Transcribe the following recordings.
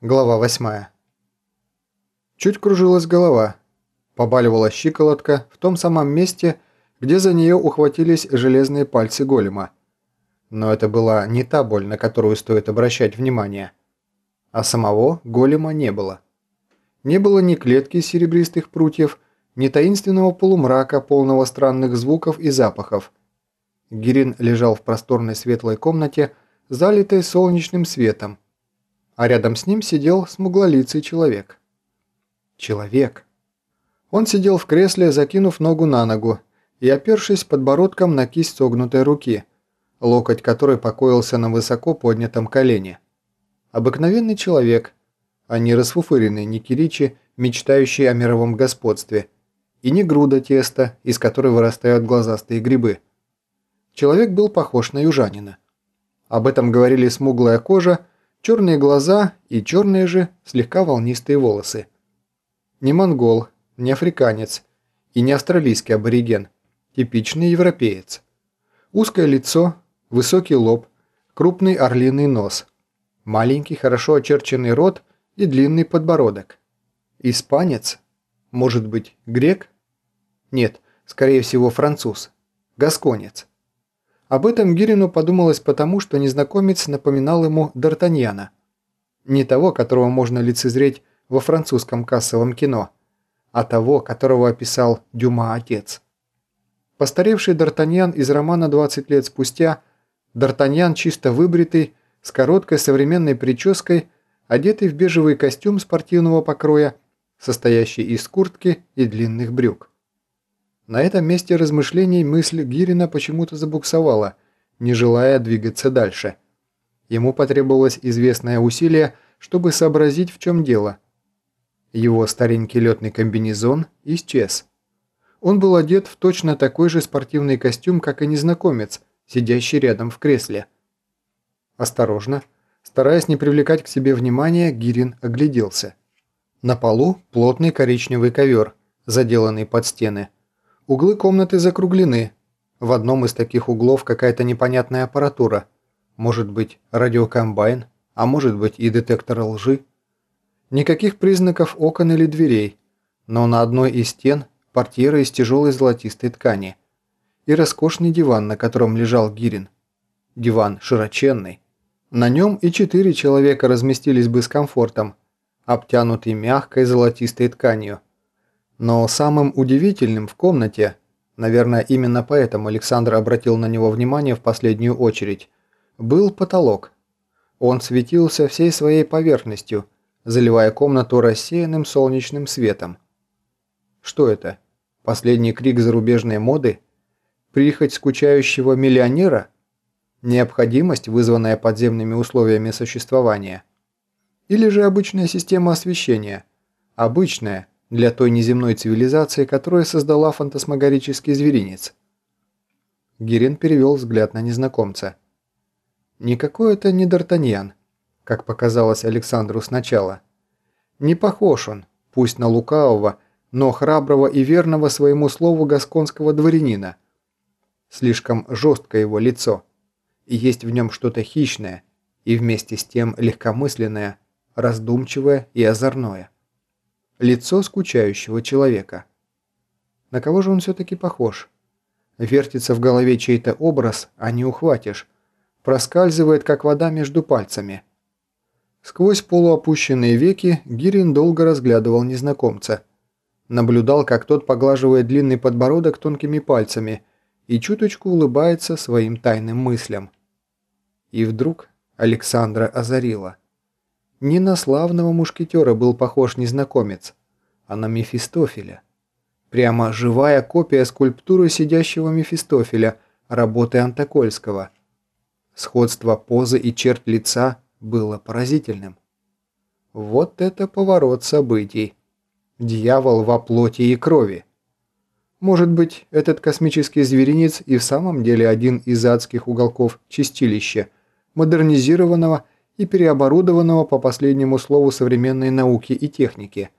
Глава 8. Чуть кружилась голова. Побаливала щиколотка в том самом месте, где за нее ухватились железные пальцы голема. Но это была не та боль, на которую стоит обращать внимание. А самого голема не было. Не было ни клетки серебристых прутьев, ни таинственного полумрака, полного странных звуков и запахов. Гирин лежал в просторной светлой комнате, залитой солнечным светом, а рядом с ним сидел смуглолицый человек. Человек. Он сидел в кресле, закинув ногу на ногу и опершись подбородком на кисть согнутой руки, локоть которой покоился на высоко поднятом колене. Обыкновенный человек, а не расфуфыренный Никиричи, мечтающий о мировом господстве, и не груда теста, из которой вырастают глазастые грибы. Человек был похож на южанина. Об этом говорили смуглая кожа черные глаза и черные же слегка волнистые волосы. Не монгол, не африканец и не австралийский абориген, типичный европеец. Узкое лицо, высокий лоб, крупный орлиный нос, маленький хорошо очерченный рот и длинный подбородок. Испанец? Может быть, грек? Нет, скорее всего, француз. Гасконец. Об этом Гирину подумалось потому, что незнакомец напоминал ему Д'Артаньяна. Не того, которого можно лицезреть во французском кассовом кино, а того, которого описал Дюма отец. Постаревший Д'Артаньян из романа «20 лет спустя», Д'Артаньян чисто выбритый, с короткой современной прической, одетый в бежевый костюм спортивного покроя, состоящий из куртки и длинных брюк. На этом месте размышлений мысль Гирина почему-то забуксовала, не желая двигаться дальше. Ему потребовалось известное усилие, чтобы сообразить, в чем дело. Его старенький летный комбинезон исчез. Он был одет в точно такой же спортивный костюм, как и незнакомец, сидящий рядом в кресле. Осторожно, стараясь не привлекать к себе внимания, Гирин огляделся. На полу плотный коричневый ковер, заделанный под стены – Углы комнаты закруглены. В одном из таких углов какая-то непонятная аппаратура. Может быть, радиокомбайн, а может быть и детектор лжи. Никаких признаков окон или дверей, но на одной из стен портьера из тяжелой золотистой ткани и роскошный диван, на котором лежал Гирин. Диван широченный. На нем и четыре человека разместились бы с комфортом, обтянутый мягкой золотистой тканью – но самым удивительным в комнате, наверное, именно поэтому Александр обратил на него внимание в последнюю очередь, был потолок. Он светился всей своей поверхностью, заливая комнату рассеянным солнечным светом. Что это? Последний крик зарубежной моды? Прихоть скучающего миллионера? Необходимость, вызванная подземными условиями существования? Или же обычная система освещения? Обычная, для той неземной цивилизации, которую создала фантасмагорический зверинец. Гирин перевел взгляд на незнакомца. Никакой это не Д'Артаньян, как показалось Александру сначала. Не похож он, пусть на лукавого, но храброго и верного своему слову гасконского дворянина. Слишком жесткое его лицо, и есть в нем что-то хищное, и вместе с тем легкомысленное, раздумчивое и озорное. Лицо скучающего человека. На кого же он все-таки похож? Вертится в голове чей-то образ, а не ухватишь. Проскальзывает, как вода между пальцами. Сквозь полуопущенные веки Гирин долго разглядывал незнакомца. Наблюдал, как тот поглаживает длинный подбородок тонкими пальцами и чуточку улыбается своим тайным мыслям. И вдруг Александра озарила – не на славного мушкетера был похож незнакомец, а на Мефистофеля. Прямо живая копия скульптуры сидящего Мефистофеля, работы Антокольского. Сходство позы и черт лица было поразительным. Вот это поворот событий. Дьявол во плоти и крови. Может быть, этот космический зверинец и в самом деле один из адских уголков чистилища, модернизированного и переоборудованного по последнему слову современной науки и техники.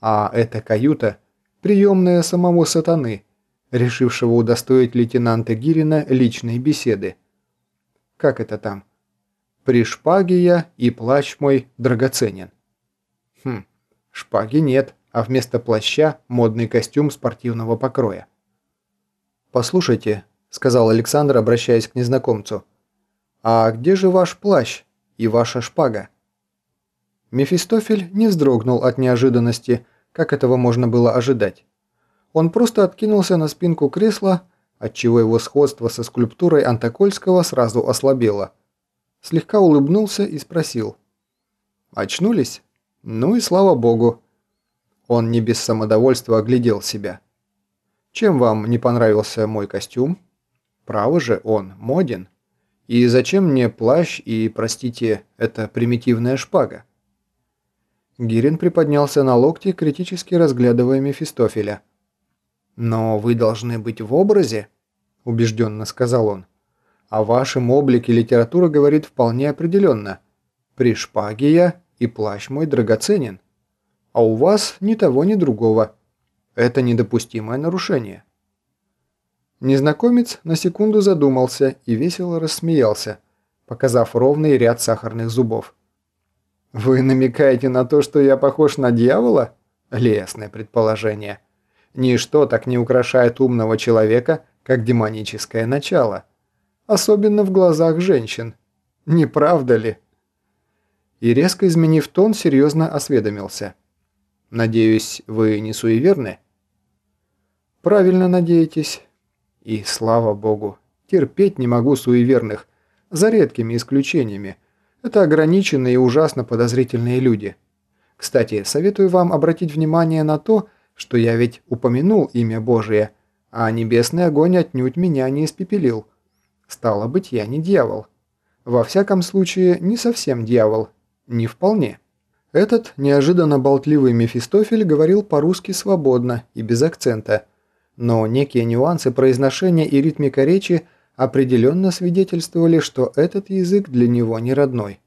А эта каюта – приемная самого сатаны, решившего удостоить лейтенанта Гирина личной беседы. Как это там? при шпаге я и плащ мой драгоценен. Хм, шпаги нет, а вместо плаща модный костюм спортивного покроя. «Послушайте», — сказал Александр, обращаясь к незнакомцу, «а где же ваш плащ и ваша шпага?» Мефистофель не вздрогнул от неожиданности, как этого можно было ожидать. Он просто откинулся на спинку кресла, отчего его сходство со скульптурой Антокольского сразу ослабело. Слегка улыбнулся и спросил. «Очнулись? Ну и слава богу». Он не без самодовольства оглядел себя. «Чем вам не понравился мой костюм? Право же, он моден. И зачем мне плащ и, простите, эта примитивная шпага?» Гирин приподнялся на локти, критически разглядывая Мефистофеля. «Но вы должны быть в образе», – убежденно сказал он. «О вашем облике литература говорит вполне определенно. При шпаге я и плащ мой драгоценен. А у вас ни того, ни другого. Это недопустимое нарушение». Незнакомец на секунду задумался и весело рассмеялся, показав ровный ряд сахарных зубов. «Вы намекаете на то, что я похож на дьявола?» Лесное предположение. Ничто так не украшает умного человека, как демоническое начало. Особенно в глазах женщин. Не правда ли? И резко изменив тон, серьезно осведомился. «Надеюсь, вы не суеверны?» «Правильно надеетесь. И слава богу, терпеть не могу суеверных, за редкими исключениями, это ограниченные и ужасно подозрительные люди. Кстати, советую вам обратить внимание на то, что я ведь упомянул имя Божие, а небесный огонь отнюдь меня не испепелил. Стало быть, я не дьявол. Во всяком случае, не совсем дьявол. Не вполне. Этот неожиданно болтливый Мефистофель говорил по-русски свободно и без акцента, но некие нюансы произношения и ритмика речи – определенно свидетельствовали, что этот язык для него не родной.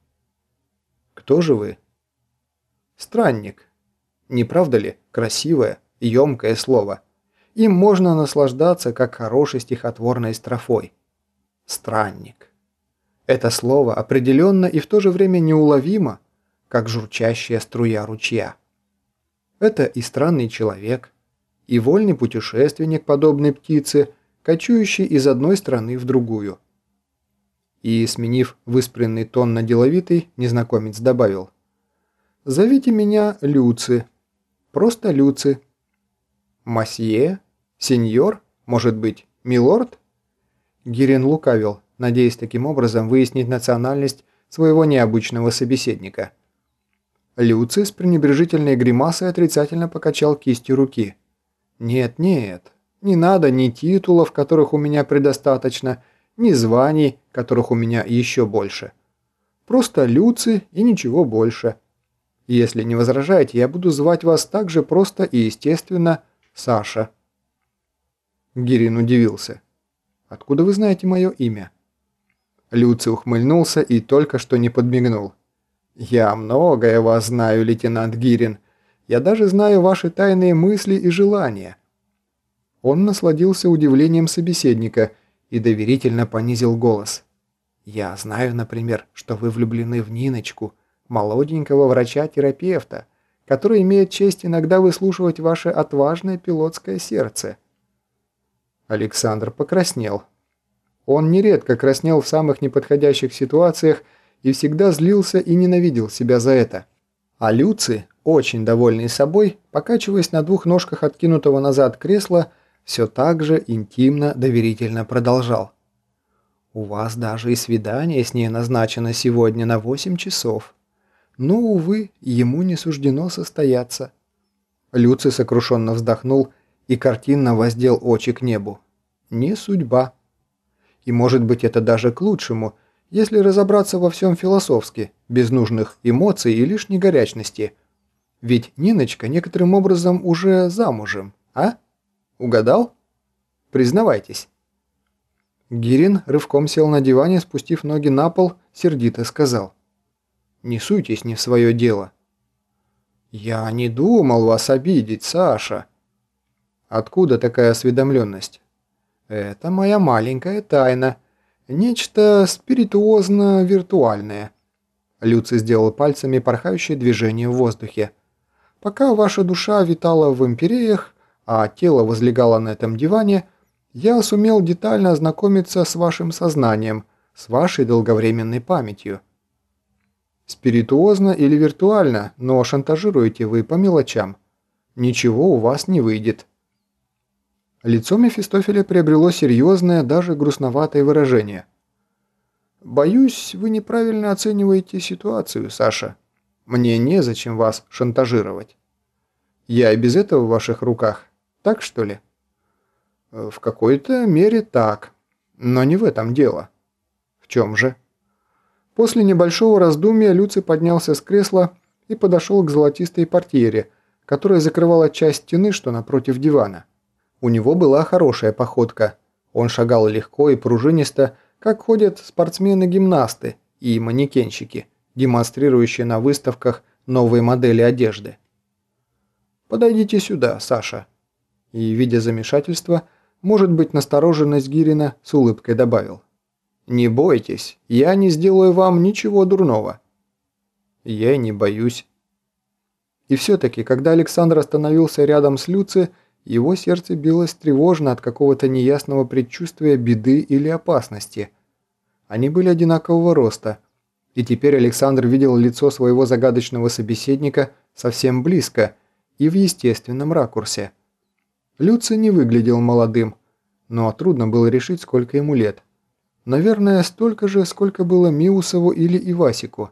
Кто же вы? Странник. Не правда ли? Красивое, емкое слово. Им можно наслаждаться, как хорошей стихотворной строфой. Странник. Это слово определенно и в то же время неуловимо, как журчащая струя ручья. Это и странный человек, и вольный путешественник, подобной птице, кочующий из одной страны в другую. И, сменив выспренный тон на деловитый, незнакомец добавил. «Зовите меня Люци. Просто Люци». «Масье? Сеньор? Может быть, милорд?» Гирин лукавил, надеясь таким образом выяснить национальность своего необычного собеседника. Люци с пренебрежительной гримасой отрицательно покачал кистью руки. «Нет, нет, не надо ни титулов, которых у меня предостаточно, ни званий, которых у меня еще больше. Просто Люци и ничего больше. Если не возражаете, я буду звать вас так же просто и естественно Саша». Гирин удивился. «Откуда вы знаете мое имя?» Люци ухмыльнулся и только что не подмигнул. «Я многое вас знаю, лейтенант Гирин. Я даже знаю ваши тайные мысли и желания. Он насладился удивлением собеседника и доверительно понизил голос. «Я знаю, например, что вы влюблены в Ниночку, молоденького врача-терапевта, который имеет честь иногда выслушивать ваше отважное пилотское сердце». Александр покраснел. Он нередко краснел в самых неподходящих ситуациях и всегда злился и ненавидел себя за это. А Люци, очень довольный собой, покачиваясь на двух ножках откинутого назад кресла, все так же интимно доверительно продолжал. «У вас даже и свидание с ней назначено сегодня на 8 часов. Но, увы, ему не суждено состояться». Люций сокрушенно вздохнул и картинно воздел очи к небу. «Не судьба». И может быть это даже к лучшему, если разобраться во всем философски, без нужных эмоций и лишней горячности. Ведь Ниночка некоторым образом уже замужем, а? Угадал? Признавайтесь». Гирин рывком сел на диване, спустив ноги на пол, сердито сказал. «Не суйтесь не в свое дело». «Я не думал вас обидеть, Саша». «Откуда такая осведомленность?» «Это моя маленькая тайна. Нечто спиритуозно-виртуальное. Люци сделал пальцами порхающее движение в воздухе. Пока ваша душа витала в империях, а тело возлегало на этом диване, я сумел детально ознакомиться с вашим сознанием, с вашей долговременной памятью. Спиритуозно или виртуально, но шантажируете вы по мелочам. Ничего у вас не выйдет. Лицо Мефистофеля приобрело серьезное, даже грустноватое выражение. «Боюсь, вы неправильно оцениваете ситуацию, Саша. Мне незачем вас шантажировать. Я и без этого в ваших руках. Так что ли?» «В какой-то мере так. Но не в этом дело». «В чем же?» После небольшого раздумья Люци поднялся с кресла и подошел к золотистой портьере, которая закрывала часть стены, что напротив дивана. У него была хорошая походка. Он шагал легко и пружинисто, как ходят спортсмены-гимнасты и манекенщики, демонстрирующие на выставках новые модели одежды. «Подойдите сюда, Саша». И, видя замешательство, может быть, настороженность Гирина с улыбкой добавил. «Не бойтесь, я не сделаю вам ничего дурного». «Я не боюсь». И все-таки, когда Александр остановился рядом с Люци, его сердце билось тревожно от какого-то неясного предчувствия беды или опасности. Они были одинакового роста, и теперь Александр видел лицо своего загадочного собеседника совсем близко и в естественном ракурсе. Люци не выглядел молодым, но трудно было решить, сколько ему лет. Наверное, столько же, сколько было Миусову или Ивасику.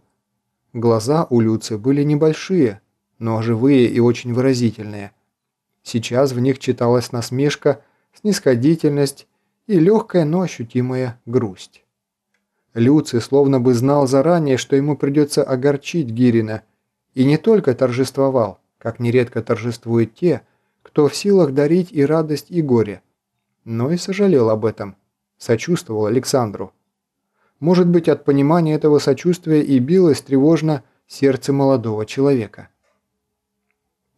Глаза у Люци были небольшие, но живые и очень выразительные. Сейчас в них читалась насмешка, снисходительность и легкая, но ощутимая грусть. Люци словно бы знал заранее, что ему придется огорчить Гирина, и не только торжествовал, как нередко торжествуют те, кто в силах дарить и радость, и горе, но и сожалел об этом, сочувствовал Александру. Может быть, от понимания этого сочувствия и билось тревожно сердце молодого человека.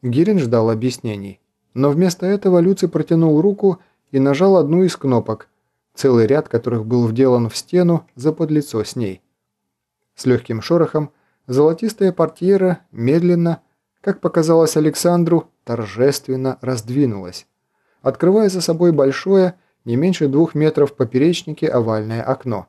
Гирин ждал объяснений. Но вместо этого Люци протянул руку и нажал одну из кнопок, целый ряд которых был вделан в стену за подлицо с ней. С легким шорохом золотистая портьера медленно, как показалось Александру, торжественно раздвинулась, открывая за собой большое, не меньше двух метров поперечнике овальное окно.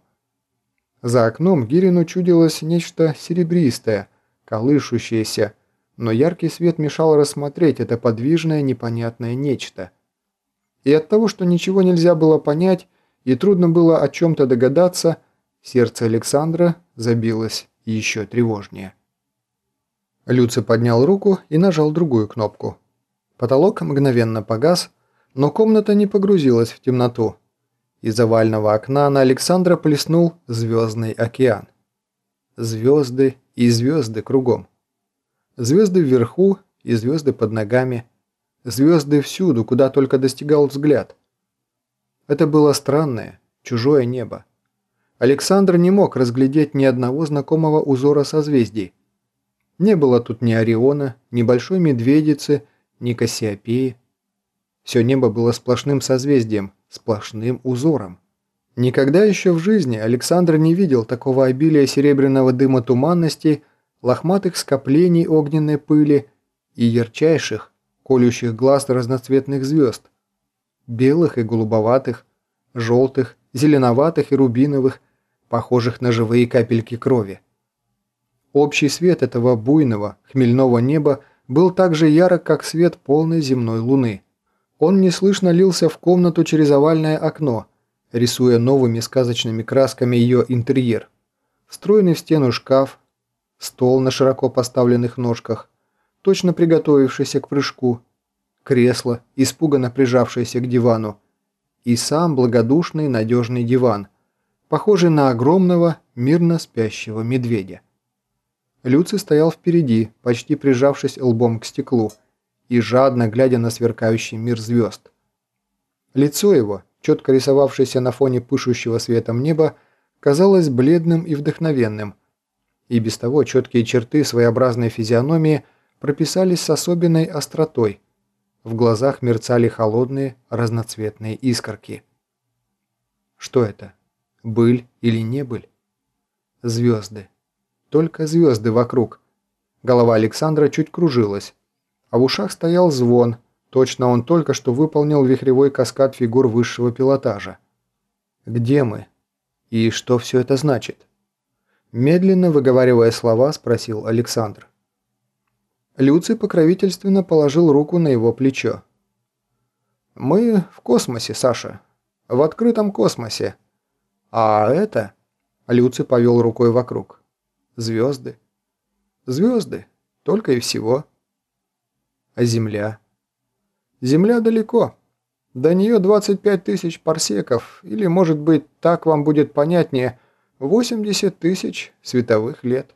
За окном Гирину чудилось нечто серебристое, колышущееся, но яркий свет мешал рассмотреть это подвижное непонятное нечто. И от того, что ничего нельзя было понять и трудно было о чем-то догадаться, сердце Александра забилось еще тревожнее. Люци поднял руку и нажал другую кнопку. Потолок мгновенно погас, но комната не погрузилась в темноту. Из овального окна на Александра плеснул звездный океан. Звезды и звезды кругом. Звезды вверху и звезды под ногами. Звезды всюду, куда только достигал взгляд. Это было странное, чужое небо. Александр не мог разглядеть ни одного знакомого узора созвездий. Не было тут ни Ориона, ни Большой Медведицы, ни Кассиопеи. Все небо было сплошным созвездием, сплошным узором. Никогда еще в жизни Александр не видел такого обилия серебряного дыма туманностей, лохматых скоплений огненной пыли и ярчайших, колющих глаз разноцветных звезд, белых и голубоватых, желтых, зеленоватых и рубиновых, похожих на живые капельки крови. Общий свет этого буйного, хмельного неба был так же ярок, как свет полной земной луны. Он неслышно лился в комнату через овальное окно, рисуя новыми сказочными красками ее интерьер. Встроенный в стену шкаф, стол на широко поставленных ножках, точно приготовившийся к прыжку, кресло, испуганно прижавшееся к дивану, и сам благодушный надежный диван, похожий на огромного, мирно спящего медведя. Люци стоял впереди, почти прижавшись лбом к стеклу, и жадно глядя на сверкающий мир звезд. Лицо его, четко рисовавшееся на фоне пышущего светом неба, казалось бледным и вдохновенным, и без того четкие черты своеобразной физиономии прописались с особенной остротой. В глазах мерцали холодные разноцветные искорки. Что это? Быль или не быль? Звезды. Только звезды вокруг. Голова Александра чуть кружилась, а в ушах стоял звон. Точно он только что выполнил вихревой каскад фигур высшего пилотажа. Где мы? И что все это значит? Медленно выговаривая слова, спросил Александр. Люций покровительственно положил руку на его плечо. «Мы в космосе, Саша. В открытом космосе. А это...» Люций повел рукой вокруг. «Звезды. Звезды. Только и всего. А Земля? Земля далеко. До нее 25 тысяч парсеков, или, может быть, так вам будет понятнее, 80 тысяч световых лет.